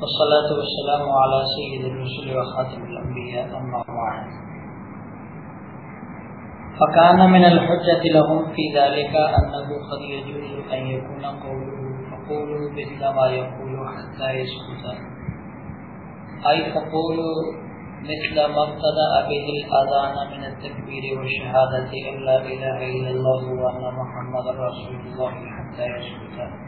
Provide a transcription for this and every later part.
والصلاة والسلام على سيد الرسل وخاتم الأنبياء، أما بعد. فكان من الحجة لهم في ذلك أنه قد يجوز أن يكون قوله فقولوا مثل ما يقول حتى يسكت أي فقولوا مثل ما ابتدأ به الأذان من التكبير والشهادة أن لا إله إلا الله وأن محمد رسول الله حتى يسكت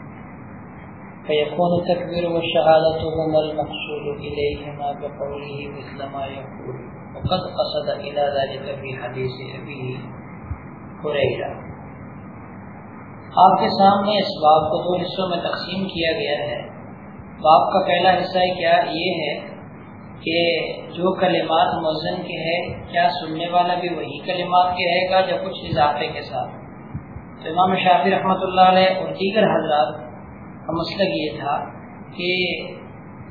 فيكون التكبير والشهادة هما المقصود إليهما بقوله مثل ما يقول. وقد قصد إلى ذلك في حديث أبيه هريرة. آپ کے سامنے اس باب کو دو حصوں میں تقسیم کیا گیا ہے۔ باب کا پہلا حصہ کیا یہ ہے کہ جو کلمات مؤذن کے ہے کیا سننے والا بھی وہی کلمات کہے گا یا کچھ اضافے کے ساتھ؟ امام شافی رحمۃ اللہ علیہ اور دیگر حضرات مسئلہ یہ تھا کہ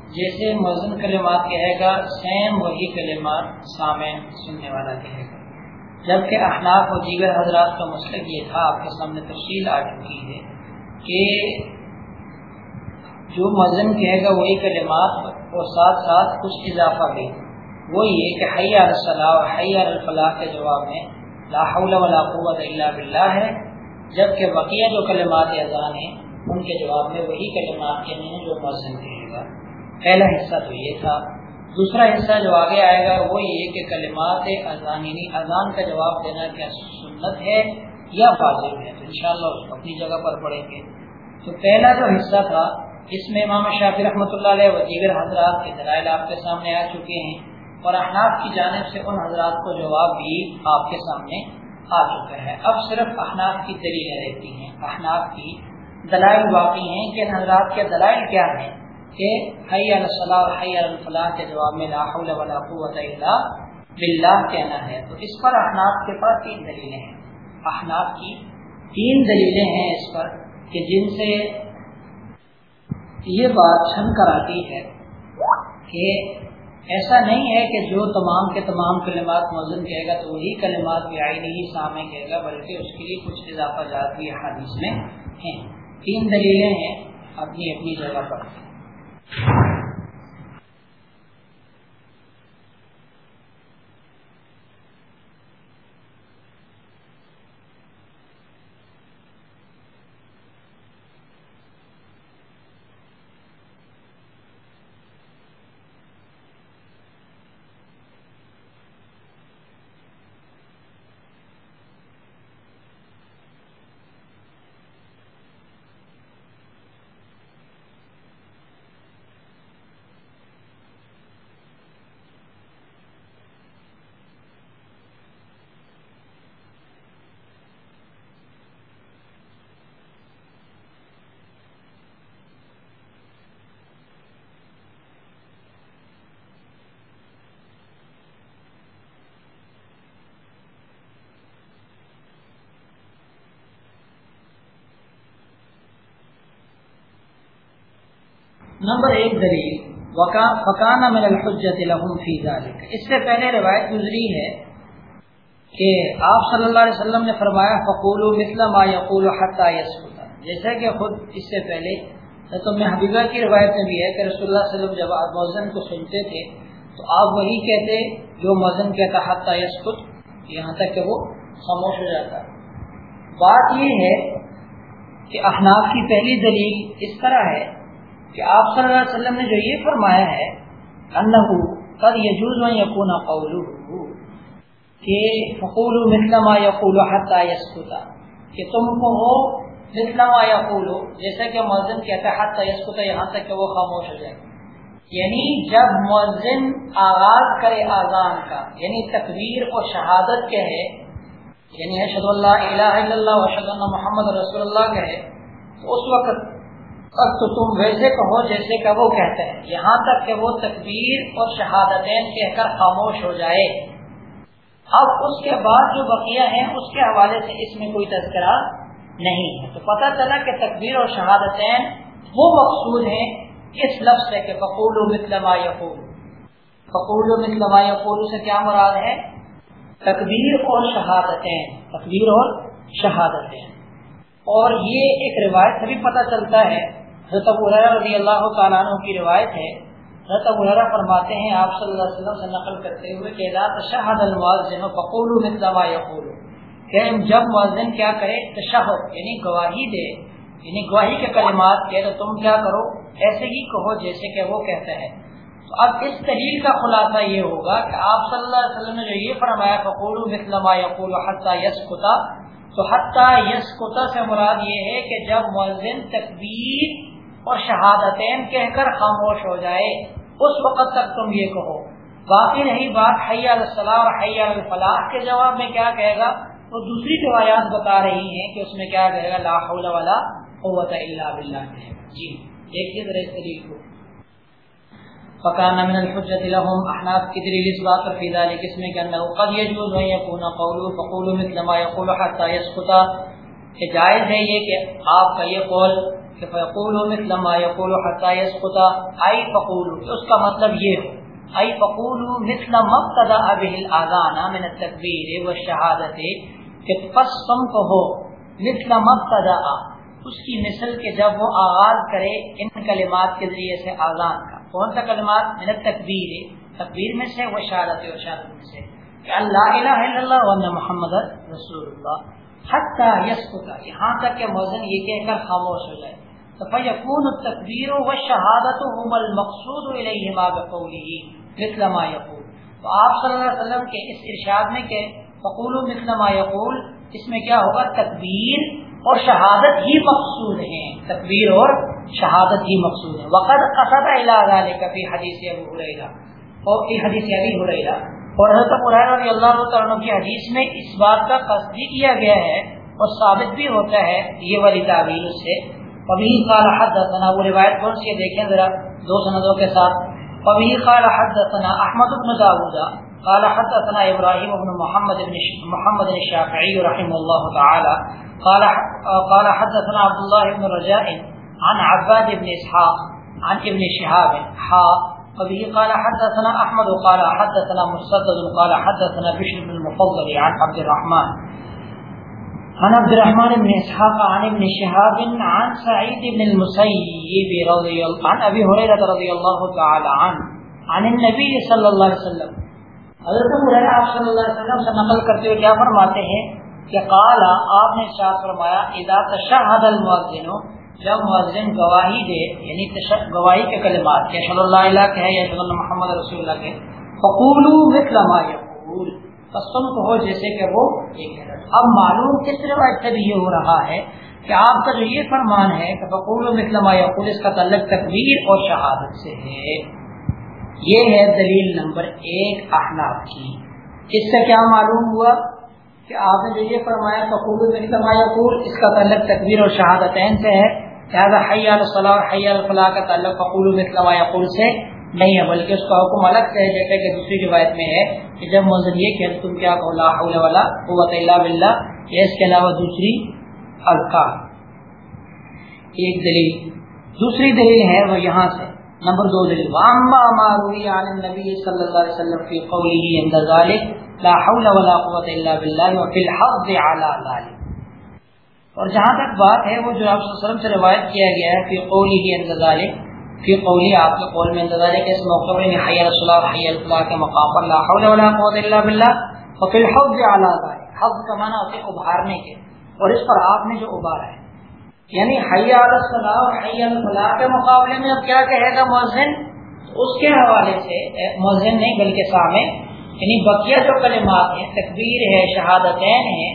جیسے مؤذن کلمات کہے گا سیم وہی کلمات سامع سننے والا کہے گا۔ جبکہ احناف و دیگر حضرات کا مسئلہ یہ تھا، آپ کے سامنے تفصیل آ چکی ہے کہ جو مزن کہے گا وہی کلمات اور ساتھ ساتھ کچھ اضافہ بھی۔ وہ یہ کہ حیا الصلاح حیا الفلاح کے جواب میں لا حول ولا قوت الا باللہ ہے، جبکہ بقیہ جو کلمات اذان ہیں ان کے جواب میں وہی کلمات یعنی کے ہیں جو مزن کہے گا پہلا حصہ تو یہ تھا۔ دوسرا حصہ جو آگے آئے گا وہ یہ کہ کلمات اذان یعنی اذان کا جواب دینا کیا سنت ہے یا واضح ہے؟ تو انشاءاللہ اس کو اپنی جگہ پر پڑھیں گے۔ تو پہلا جو حصہ تھا، اس میں امام شافی رحمۃ اللہ علیہ و دیگر حضرات کے دلائل آپ کے سامنے آ چکے ہیں اور احناف کی جانب سے ان حضرات کو جواب بھی آپ کے سامنے آ چکا ہے۔ اب صرف احناف کی دلیلیں رہتی ہیں۔ احناف کی دلائل واقعی ہیں کہ ان حضرات کے دلائل کیا ہیں کہ حی الصلاح حی الفلاح کے جواب میں لا حول ولا قوت الا باللہ کہنا ہے۔ تو اس پر احناف کے پاس تین دلیلیں ہیں۔ احناف کی تین دلیلیں ہیں اس پر کہ جن سے یہ بات چھن کر آتی ہے کہ ایسا نہیں ہے کہ جو تمام کے تمام کلمات موزن کہے گا تو وہی کلمات بھی آئی نہیں سامنے کہے گا، بلکہ اس کے لیے کچھ اضافہ جات بھی حادث میں ہیں۔ تین دلیلیں ہیں اپنی اپنی جگہ پر۔ نمبر ایک دلیل فکانہ من الحجت لهم فی ذلك اس سے پہلے روایت گزری ہے کہ آپ صلی اللہ علیہ وسلم نے فرمایا فقول مثل ما يقول حتى يسكت جیسا کہ خود اس سے پہلے تو میں حبیبہ کی روایت میں بھی ہے کہ رسول اللہ صلی اللہ علیہ وسلم جب آپ موزن کو سنتے تھے، تو آپ وہی کہتے، جو موزن کہتا حتى يسكت یہاں تک کہ وہ خاموش ہو جاتا۔ بات یہ ہے کہ احناف کی پہلی دلیل اس طرح ہے کہ آپ صلی اللہ علیہ وسلم نے جو یہ فرمایا ہے، انہو قد یجوز من یکون قولو، کہ فقولو مثل ما یقولو حتی یسکتا کہ تم کو ہو مثل ما یقولو، جیسا کہ مؤذن کہتا ہے حتی یسکتا یہاں تک کہ وہ خاموش ہو جائے۔ یعنی جب مؤذن آغاز کرے آزان کا یعنی تکبیر اور شہادت کہے یعنی اشہد اللہ الہ الا اللہ و اشہد اللہ محمد رسول اللہ کہے، تو اس وقت اب تو تم ویسے کہو جیسے کہ وہ کہتے ہیں، یہاں تک کہ وہ تکبیر اور شہادتین کہہ کر خاموش ہو جائے۔ اب اس کے بعد جو بقیہ ہیں، اس کے حوالے سے اس میں کوئی تذکرہ نہیں ہے۔ تو پتہ چلا کہ تکبیر اور شہادتین وہ مقصود ہیں اس لفظ سے کہ فقول و مثلما یقول۔ فقول و مثلما یقول سے کیا مراد ہے؟ تکبیر اور شہادتین۔ تکبیر اور شہادتین۔ اور یہ ایک روایت سے بھی پتہ چلتا ہے۔ حضرت ابو رضی اللہ تعالیٰ عنہ کی روایت ہے۔ حضرت ابو فرماتے ہیں، آپ صلی اللہ علیہ وسلم سے نقل کرتے ہوئے کہ لا تشہد المؤذن فقول مثل ما يقول کہ جب مؤذن کیا کرے تشہد یعنی گواہی دے یعنی گواہی کے کلمات کہ تو تم کیا کرو؟ ایسے ہی کہو جیسے کہ وہ کہتا ہے تو اب اس دلیل کا خلاصہ یہ ہوگا کہ آپ صلی اللہ علیہ وسلم نے جو یہ فرمایا فقول مثل ما يقول حتى يسكت تو حتیٰ یسکتا سے مراد یہ ہے کہ جب مؤذن تکبیر اور شہادتین کہہ کر خاموش ہو جائے، اس وقت تک تم یہ کہو۔ باقی رہی بات حیا الصلاح اور حیا الفلاح کے جواب میں کیا کہے گا؟ وہ دوسری روایات بتا رہی ہیں کہ اس میں کیا کہے گا؟ لا حول ولا قوت الا باللہ کہے گا۔ جی دیکھیے ذرا اس طریقے کو۔ فكان من الحجة لهم احناف کی دلیل اس بات پر فی ذلك اس میں کہ انه قد يجوز ان يكون قوله فقولوا مثل ما يقول حتى يسقط کہ جائز ہے یہ کہ آپ کا یہ قول کہ فقولوا مثل ما يقول حتى يسقط اي فقولوا اس کا مطلب یہ ہے۔ اي فقولوا مثل ما ابتدا به الاذان من التكبير والشهاده کہ پس تم کہو مثل ما ابتدا اس کی مثل کہ جب وہ آغاز کرے ان کلمات کے ذریعے سے اذان کا۔ کون سا کلمات؟ من تکبیر تکبیر میں سے وہ شہادت و شہادت میں سے کہ اللہ الہ الا اللہ و محمد رسول اللہ حتی یسکتا یہاں تک کہ موزن یہ کہہ کر خاموش ہو جائے. تو فیکون التکبیر و شہادت هم المقصود الیہما بقوله مثل ما یقول. تو آپ صلی اللہ علیہ وسلم کے اس ارشاد میں کہ فقول مثل ما یقول، اس میں کیا ہوگا؟ تکبیر اور شہادت ہی مقصود ہیں. تکبیر اور شہادت ہی مقصود ہے۔ وقت قصد کبھی حدیث ابو حریرہ اور کی حدیث ابی حریرہ اور حضرت ابو رضی اللہ عنہ کی حدیث میں اس بات کا تصدیق کیا گیا ہے اور ثابت بھی ہوتا ہے یہ والی تعبیر اس سے۔ ابھی قال حدثنا۔ وہ روایت کون سی دیکھیں ذرا دو سندوں کے ساتھ۔ ابھی قال حدثنا احمد بن داؤد قال حدثنا ابراہیم بن محمد بن محمد الشافعی رحمه الله تعالی قال قال حدثنا عبد الله بن رجاء۔ عن عباد بن اسحاق، عن ابن شهاب. حا. وبه قال حدثنا احمد قال حدثنا مسدد قال حدثنا بشر بن المفضل عن عبد الرحمن. عن عبد الرحمن بن اسحاق، عن ابن شهاب، عن سعيد بن المسيب رضي الله عن ابي هريره رضي الله تعالى عنه، عن النبي صلى الله عليه وسلم. حضرت ابو ہریرہ صلی اللہ علیہ وسلم سے نقل کرتے ہوئے کیا فرماتے ہیں کہ قال، آپ نے ارشاد فرمایا، اذا تشهد المؤذن جب مؤذن گواہی دے یعنی گواہی کے کلمات، کہ صلی اللہ علیہ کہ ہے یا صلی اللہ محمد رسول اللہ کے، فقولو مثل ما یقول، پس تم کہو جیسے کہ وہ اب معلوم کس روایت سے بھی یہ ہو رہا ہے کہ آپ کا جو یہ فرمان ہے کہ فقول مثل ما یقول، اس کا تعلق تکبیر اور شہادت سے ہے۔ یہ ہے دلیل نمبر ایک احناف کی۔ اس سے کیا معلوم ہوا کہ آپ نے جو یہ فرمایا فقول مثل ما یقول، اس کا تعلق تکبیر اور شہادتین سے ہے۔ لہٰذا حیا الصلاح اور حیا الفلاح کا تعلق فقول مثل یقول سے نہیں ہے، بلکہ اس کا حکم الگ سے ہے جیسے کہ دوسری روایت میں ہے کہ جب منظر یہ کہ تم کیا کہو، لا حول ولا قوت الا باللہ یا اس کے علاوہ دوسری القاع ایک دلیل۔ دوسری دلیل ہے وہ یہاں سے۔ نمبر دو دلیل۔ واما ما روی عن النبی صلی اللہ علیہ وسلم فی قوله عند ذلك، لا حول ولا قوت الا باللہ وفي الحظ على ذلك۔ اور جہاں تک بات ہے، وہ جو آپ وسلم سے روایت کیا گیا ہے پھر قولی ہی اندازال پھر قولی آپ کے قول میں اندازال کے اس موقع میں یعنی حی الصلاح حی الفلاح کے مقام پر لا حول ولا قوت الا باللہ اور پھر حفظ اعلیٰ حفظ کا معنی ہوتے ابھارنے کے، اور اس پر آپ نے جو ابھارا ہے۔ یعنی حی الصلاح اور حی الفلاح کے مقابلے میں اب کیا کہے گا مؤذن؟ اس کے حوالے سے مؤذن نہیں، بلکہ سامع یعنی بقیہ جو کلمات ہیں، تکبیر ہے، شہادتین ہیں،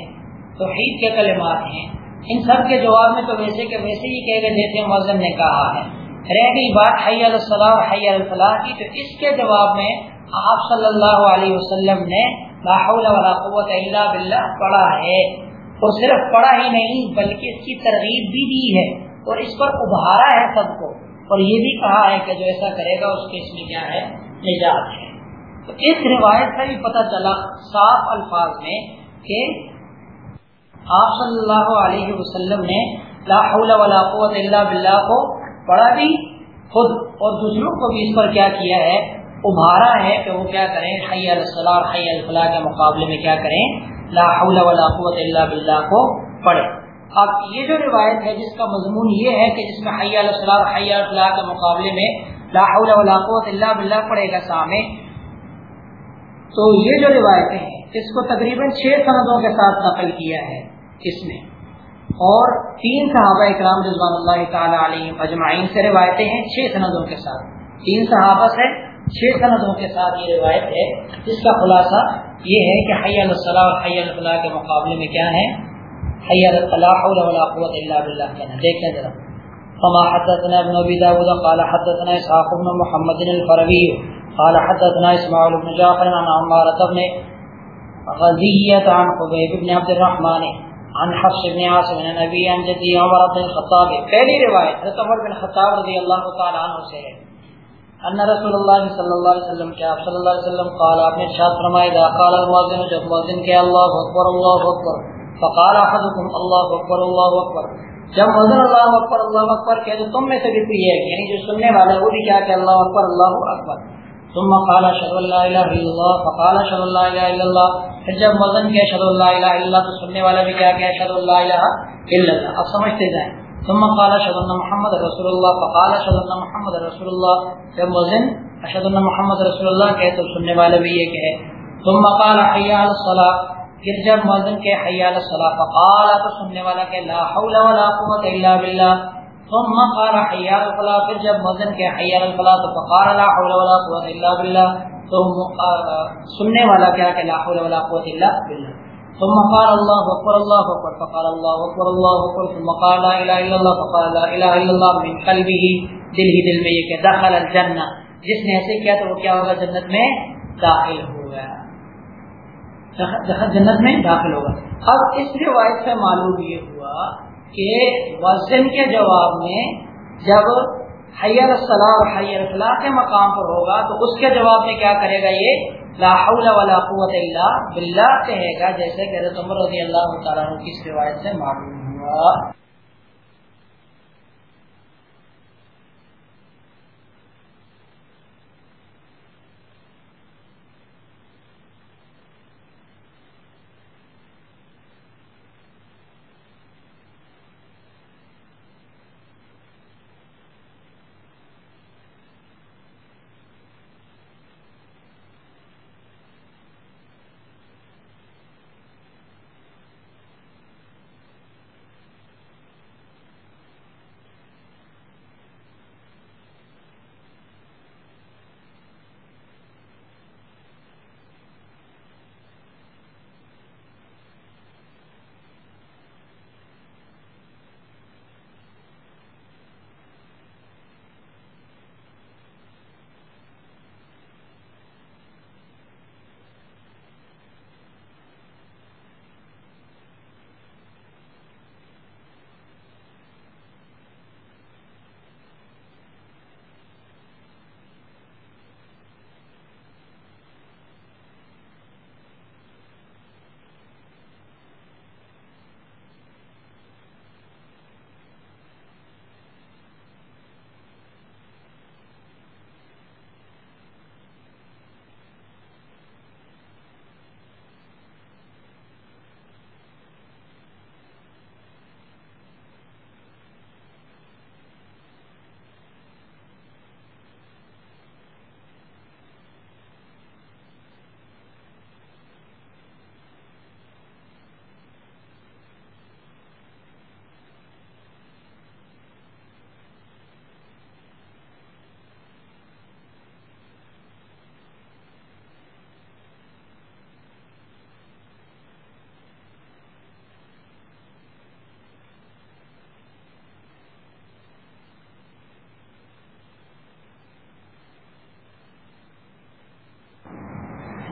توحید کے کلمات ہیں ان سب کے جواب میں تو ویسے کہ ویسے ہی کہہ گئے جیسے مذہب نے کہا ہے۔ رہ گئی بات حی الصلاح حی الفلاح کی، تو اس کے جواب میں آپ صلی اللہ علیہ وسلم نے لا حول ولا قوت الا باللہ پڑھا ہے۔ اور صرف پڑھا ہی نہیں، بلکہ اس کی ترغیب بھی دی ہے۔ اور اس پر ابھارا ہے سب کو۔ اور یہ بھی کہا ہے کہ جو ایسا کرے گا، اس کے اس میں کیا ہے؟ نجات ہے۔ تو اس روایت سے بھی پتہ چلا صاف الفاظ میں کہ آپ صلی اللہ علیہ وسلم نے لا حول ولا قوت الا باللہ کو پڑھا بھی خود اور دوسروں کو بھی اس پر کیا کیا ہے؟ ابھارا ہے کہ وہ کیا کریں؟ حی الصلاح حی الفلاح کے مقابلے میں کیا کریں؟ لا حول ولا قوت الا باللہ کو پڑھے اب یہ جو روایت ہے، جس کا مضمون یہ ہے کہ جس میں حیا الصلاح حیا الفلاح کے مقابلے میں لا حول ولا قوت الا باللہ پڑے گا سامنے، تو یہ جو روایتیں ہیں، اس کو تقریباً چھ سندوں کے ساتھ نقل کیا ہے۔ اس میں۔ اور تین صحابہ اکرام رضوان اللہ تعالی علیہ اجمعین سے روایتیں ہیں چھ سندوں کے ساتھ۔ تین صحابہ سے چھ سندوں کے ساتھ یہ روایت ہے۔ جس کا خلاصہ یہ ہے کہ حیا الصلاح اور حیا الفلاح کے مقابلے میں کیا ہے حي لا حول ولا قوة إلا دیکھیں ذرا۔ فما حدثنا ابن ابي داود، قال حدثنا اسحاق بن محمد الفروي قال حدثنا اسماعيل بن جعفر عن عمارة بن غزية عن حبيب بن عبد الرحمن عن حفص بن عاصم بن نبي عن جدي عمر بن الخطاب. پہلی روایت حضرت عمر بن خطاب رضی اللہ تعالی عنہ سے ہے. ان رسول اللہ صلی اللہ علیہ وسلم کہ آپ صلی اللہ علیہ وسلم قال، آپ نے ارشاد فرمایا اذا قال المؤذن، جب مؤذن کہ اللہ اکبر اللہ اکبر. فقال احدكم الله اكبر الله اكبر جب حضر اللہ اکبر اللہ اکبر کہ تو تم میں سے بھی یہ ہے یعنی جو سننے والا ہے، وہ بھی کیا کہ اللہ اکبر اللہ اکبر. ثم قال اشهد ان لا اله الا الله، فقال اشهد ان لا اله الا الله. پھر جب مؤذن کہ اشهد ان لا اله الا الله، تو سننے والا بھی کیا کہ اشهد ان لا اله الا الله. اب سمجھتے جائیں. ثم قال اشهد ان محمد رسول الله، فقال اشهد ان محمد رسول الله. جب مؤذن اشهد ان محمد رسول الله کہ تو سننے والا بھی یہ کہ ثم قال حي على الصلاه پھر جب مؤذن کے حیال الصلاۃ فقال تو سننے والا کہ لا حول ولا قوت الا بالله. ثم قال حیال الفلاح، پھر جب مؤذن کے حیال الفلاح تو فقال لا حول ولا قوت الا بالله تو سننے والا کیا کہ لا حول ولا قوت الا بالله. ثم قال الله اكبر الله اكبر فقال الله اكبر الله اكبر ثم قال لا اله الا الله، فقال لا اله الا الله من قلبه دل ہی دل میں یہ کہ دخل الجنہ. جس نے ایسے کیا تو وہ کیا ہوگا؟ جنت میں داخل ہو گیا جنت میں داخل ہوگا. اب اس روایت سے معلوم یہ ہوا کہ وزن کے جواب میں جب حیر الصلاح اور حیر الفلاح کے مقام پر ہوگا تو اس کے جواب میں کیا کرے گا یہ؟ لا حول ولا قوت الا باللہ کہے گا، جیسے کہ رضی اللہ تعالیٰ کی اس روایت سے معلوم ہوا۔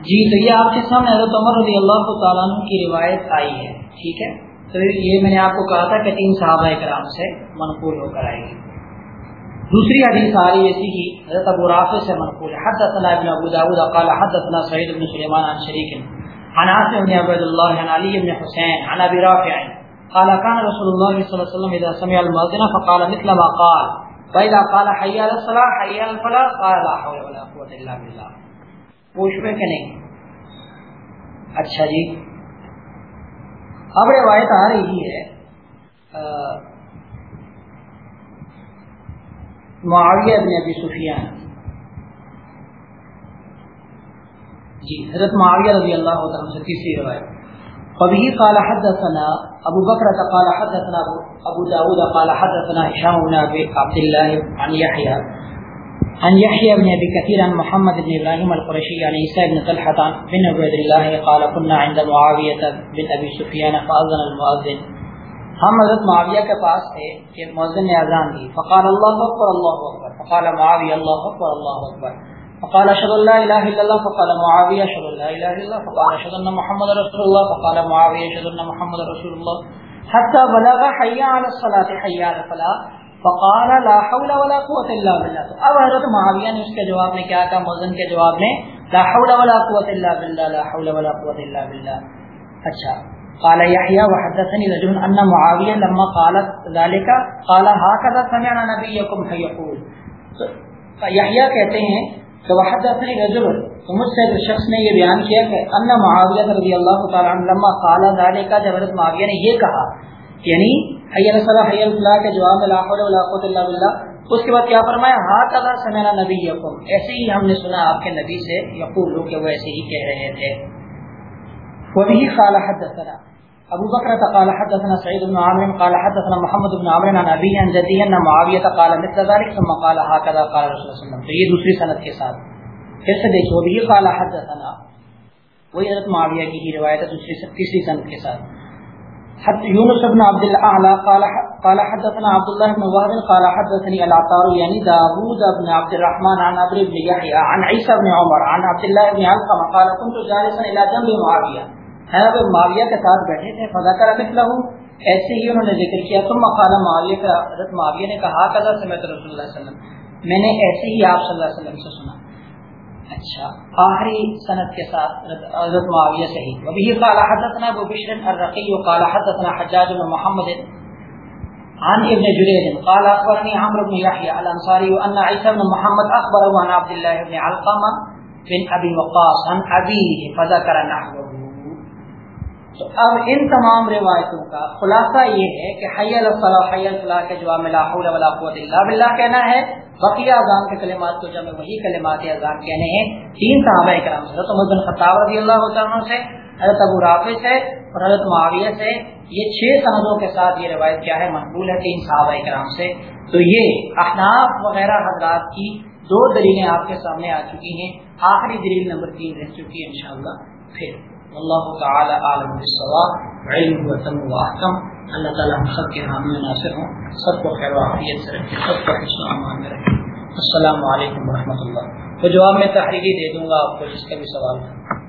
جی تو یہ آپ کے سامنے حضرت عمر رضی اللہ تعالیٰ عنہ کی روایت آئی ہے، ٹھیک ہے؟ تو یہ میں نے آپ کو کہا تھا کہ تین صحابہ کرام سے منقول ہو کر آئے گی۔ دوسری حدیث آ رہی ایسی کی حضرت ابو رافع سے منقول ہے۔ حدثنا ابن ابو داود، قال حدثنا سعید بن سلیمان عن شریک، عن عاصم بن عبد الله عن علي بن حسين عن ابي رافع، قال كان رسول الله صلى الله عليه وسلم اذا سمع المؤذن فقال مثل ما قال فاذا قال حي على الصلاه حي على الفلاح قال لا حول ولا قوه الا بالله۔ پوچھ میں کہ نہیں۔ اچھا جی۔ اب روایت آ رہی ہے معاویہ ابن ابی سفیان۔ جی حضرت معاویہ رضی اللہ عنہ سے تیسری روایت۔ وبه قال حدثنا ابو بکر قال حدثنا ابو داود قال حدثنا هشام بن ابي عبد الله عن يحيى عن يحيى بن ابي كثير عن محمد بن ابراهيم القرشي عن عيسى بن طلحه بن عبد الله قال كنا عند معاويه بن ابي سفيان فاذن المؤذن. ہم حضرت معاویہ کے پاس تھے کہ مؤذن نے اذان دی. فقال اللہ اکبر اللہ اکبر. فقال معاویہ، اللہ اکبر اللہ اکبر. فقال اشهد ان لا اله الا الله. فقال معاويه اشهد ان لا اله الا الله. فقال اشهد ان محمد رسول الله. فقال معاويه اشهد ان محمد رسول الله. حتى بلغ حي على الصلاه حي على الفلاح فقال لا حول ولا قوه الا بالله. اب حضرت معاویہ نے اس کے جواب میں کیا کہا؟ مؤذن کے جواب میں لا حول ولا قوه الا بالله، لا حول ولا قوه الا بالله. اچھا قال يحيى وحدثني رجل ان معاويه لما قالت ذلك، قال هكذا سمعنا نبيكم فيقول يحيى کہتے ہیں کہ وحدثني رجل، تو مجھ سے شخص نے یہ بیان کیا کہ ان معاویہ رضی اللہ تعالی عنہ لما قال ذلك، جب حضرت معاویہ نے یہ کہا یعنی حی الصلاۃ حی الفلاح کے جواب میں لا حول ولا قوت الا بالله اس کے بعد کیا فرمایا؟ هكذا سمعنا نبيكم ایسے ہی ہم نے سنا آپ کے نبی سے یقول کہ وہ ایسے ہی کہہ رہے تھے۔ وبه قال حدثنا ابو بکر قال حدثنا سعيد بن عامر قال حدثنا محمد بن عامر عن ابي عن جدي ان معاويه قال مثل ذلك، ثم قال هكذا قال رسول الله صلى الله عليه وسلم۔ تو یہ دوسری سند کے ساتھ۔ پھر سے دیکھو ابھی قال حدثنا۔ وہی حضرت معاویہ کی ہی روایت ہے، دوسری تیسری سند کے ساتھ۔ حد یونس بن عبد الاعلى قال قال حدثنا عبد الله بن وهب قال حدثني العطار يعني داوود بن عبد الرحمن عن ابي بن يحيى عن عيسى بن عمر، عن عبد الله بن علقمه قال كنت جالسا الى جنب معاويه ہے معاویہ کے ساتھ بیٹھے تھے فضا کر مثلا ہوں ایسے ہی انہوں نے ذکر کیا۔ تم مقالہ معاویہ حضرت معاویہ نے کہا قضا سے میں رسول اللہ علیہ وسلم؟ میں نے ایسے ہی آپ صلی اللہ علیہ وسلم سے سنا۔ اچھا آخری صنعت کے ساتھ حضرت معاویہ سے ہی ابھی قال حدثنا ابو بشر الرقی وقال حدثنا حجاج بن محمد عن ابن جريج قال اخبرني عمرو بن يحيى الانصاري ان عيسى بن محمد اخبره عن عبد الله بن علقمه بن ابي وقاص، عن ابيه فذكر نحوه. اب ان تمام روایتوں کا خلاصہ یہ ہے کہ حی الصلاح حی الفلاح کے جواب لا حول ولا قوت الا باللہ کہنا ہے۔ بقیہ اذان کے کلمات کو جب وہی کلمات اذان کہنے ہیں، تین صحابہ کرام، حضرت عمر بن خطاب رضی اللہ عنہ سے، حضرت ابو رافع سے اور حضرت معاویہ سے، یہ چھ سندوں کے ساتھ یہ روایت کیا ہے، مقبول ہے تین صحابہ کرام سے۔ تو یہ احناف وغیرہ حضرات کی دو دلیلیں آپ کے سامنے آ چکی ہیں۔ آخری دلیل نمبر تین رہ چکی ہے انشاءاللہ۔ پھر اللہ تعالی عالم الصواب علم وطن تم و احکم. اللہ تعالی ہم سب کے حامی و ناصر ہوں. سب کو خیر وافیت سے رکھے، سب کو حسن امان میں رکھے. السلام علیکم ورحمۃ اللہ. تو جواب میں تحریری دے دوں گا آپ کو، جس کا بھی سوال ہے۔